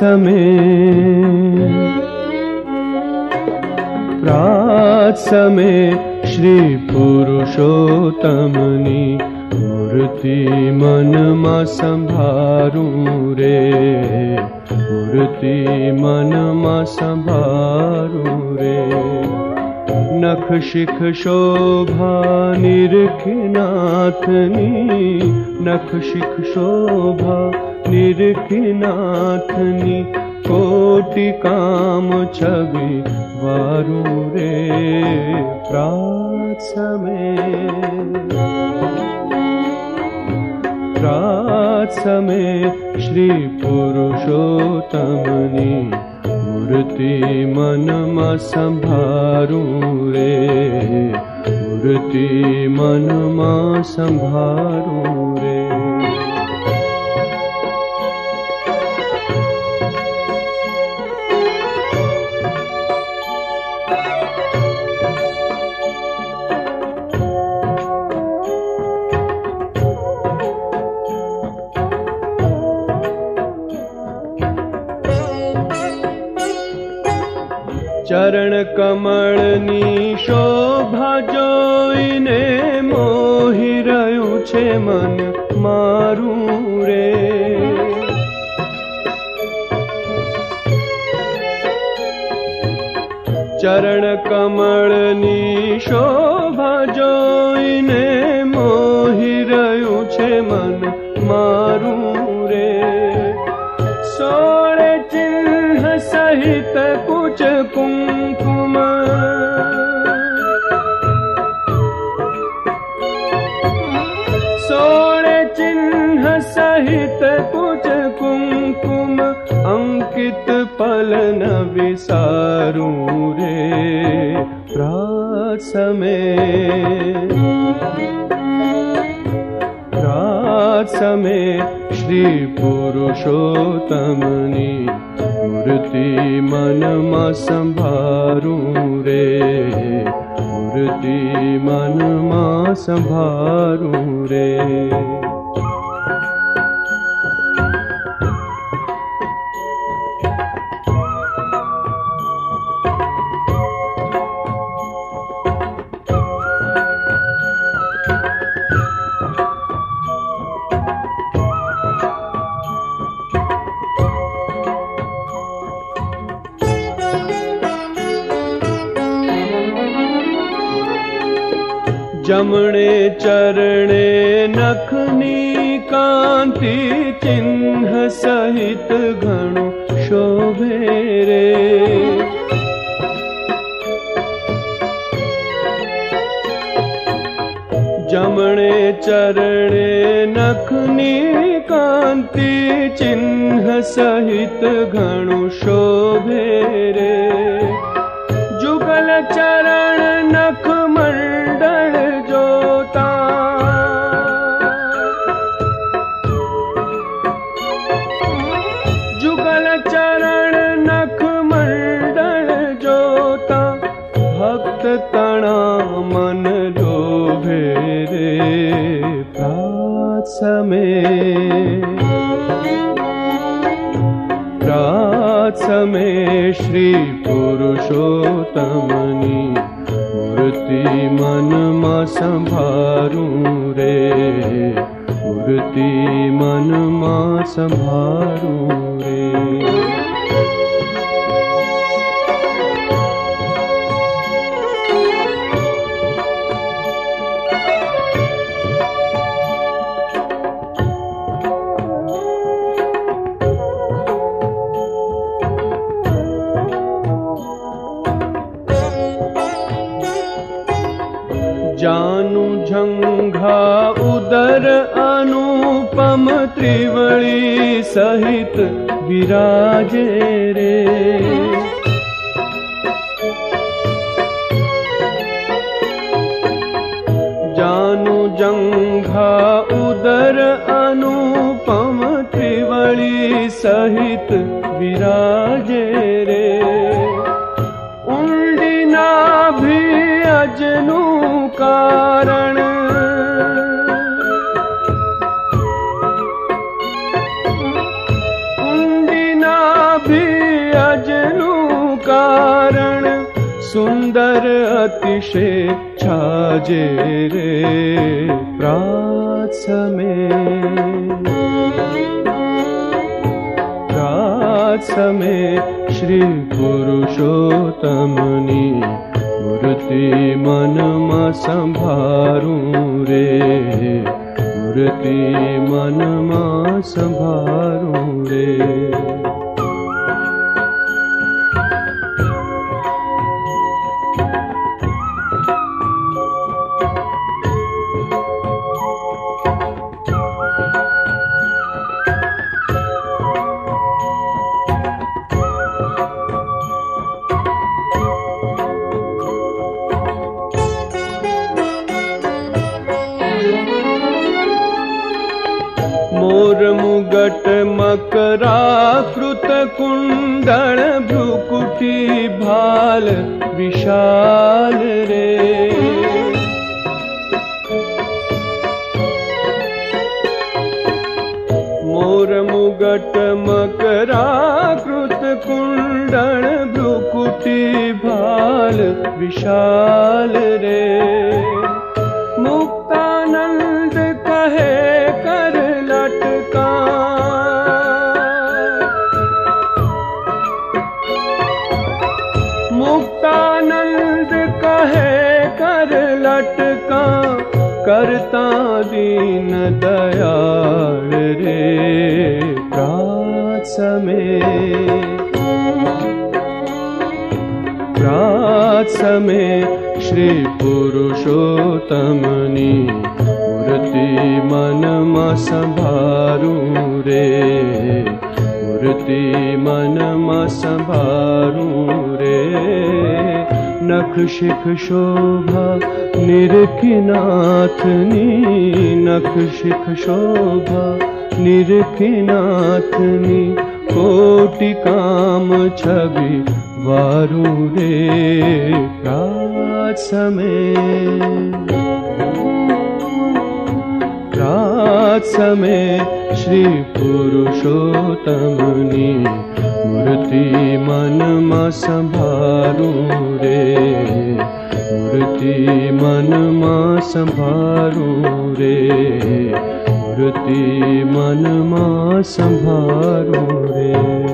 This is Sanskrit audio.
प्रात्समे प्रात्समे श्रीपुरुषोत्तमनि मूर्ति मनमा सम्भारू रे। मूर्ति मनमा सम्भारू रे। नख शिख शोभा निरखिनाथनी। नख शिख शोभा निरखिनाथनी कोटि काम वारू रे प्रात समय प्रात समय श्री पुरुषोत्तमनी मूर्ति मनमा सम्भारू रे मूर्ति मनमा सम्भारू ચરણ કમળની શોભા જોઈને મોહી રહ્યું છે મન મારું રે ચરણ કમળની શોભા જોઈને મોહી રહ્યું છે મન મારું कुङ्कुम। सहित सोरचिह्च कुकुम अंकित पलन विसारू रे श्रीपुरुषोत्तमी मूर्ति मन मा सम्भारु रे। मूर्ति मन मा सम्भारु रे। जमणे चरणे नखनी कान्ति चिह्न सहित घणु शोभे रे। जमणे चरणे नखनी कान्ति चिह्न सहित घणु शोभे रे। जुगल चरण नख समय श्री पुरुषोत्तमनी मूर्ति मनमा सम्भारू रे। मूर्ति मनमा सम्भारू झंघा उदर अनुपम त्रिवळी सहित विराजे रे। जानु जंघा उदर अनुपम त्रिवळी सहित विराजे रे भी अजनू कारण। कुंडिना भी अजनू कारण ी अजनुना भि अजनु सुन्दर अतिशिक्षाजेरे प्रामे प्रार्थे श्रीपुरुषोत्तमी मूर्ति मनमा सम्भारू रे। मूर्ति मनमा सम्भारू रे मकराकृत कुण्डल भ्रुकुटी भाल विशाल रे। मोर मुगट मकराकृत कुण्डल भ्रुकुटी भाल विशाल रे दीन दयाल रे प्रात में प्रात में श्री पुरुषोत्तमनी मूर्ति मन संभारू रे। मूर्ति मन संभारू रे नख शिख शोभा निरकिनाथनी नख शिख शोभा निरकिनाथनी कोटि काम छवि वारू रे प्रात समय प्रात समय श्री पुरुषोत्तमनी मूर्ति मन संभारू रे मूर्ति मन संभारू रे मूर्ति मन संभारू रे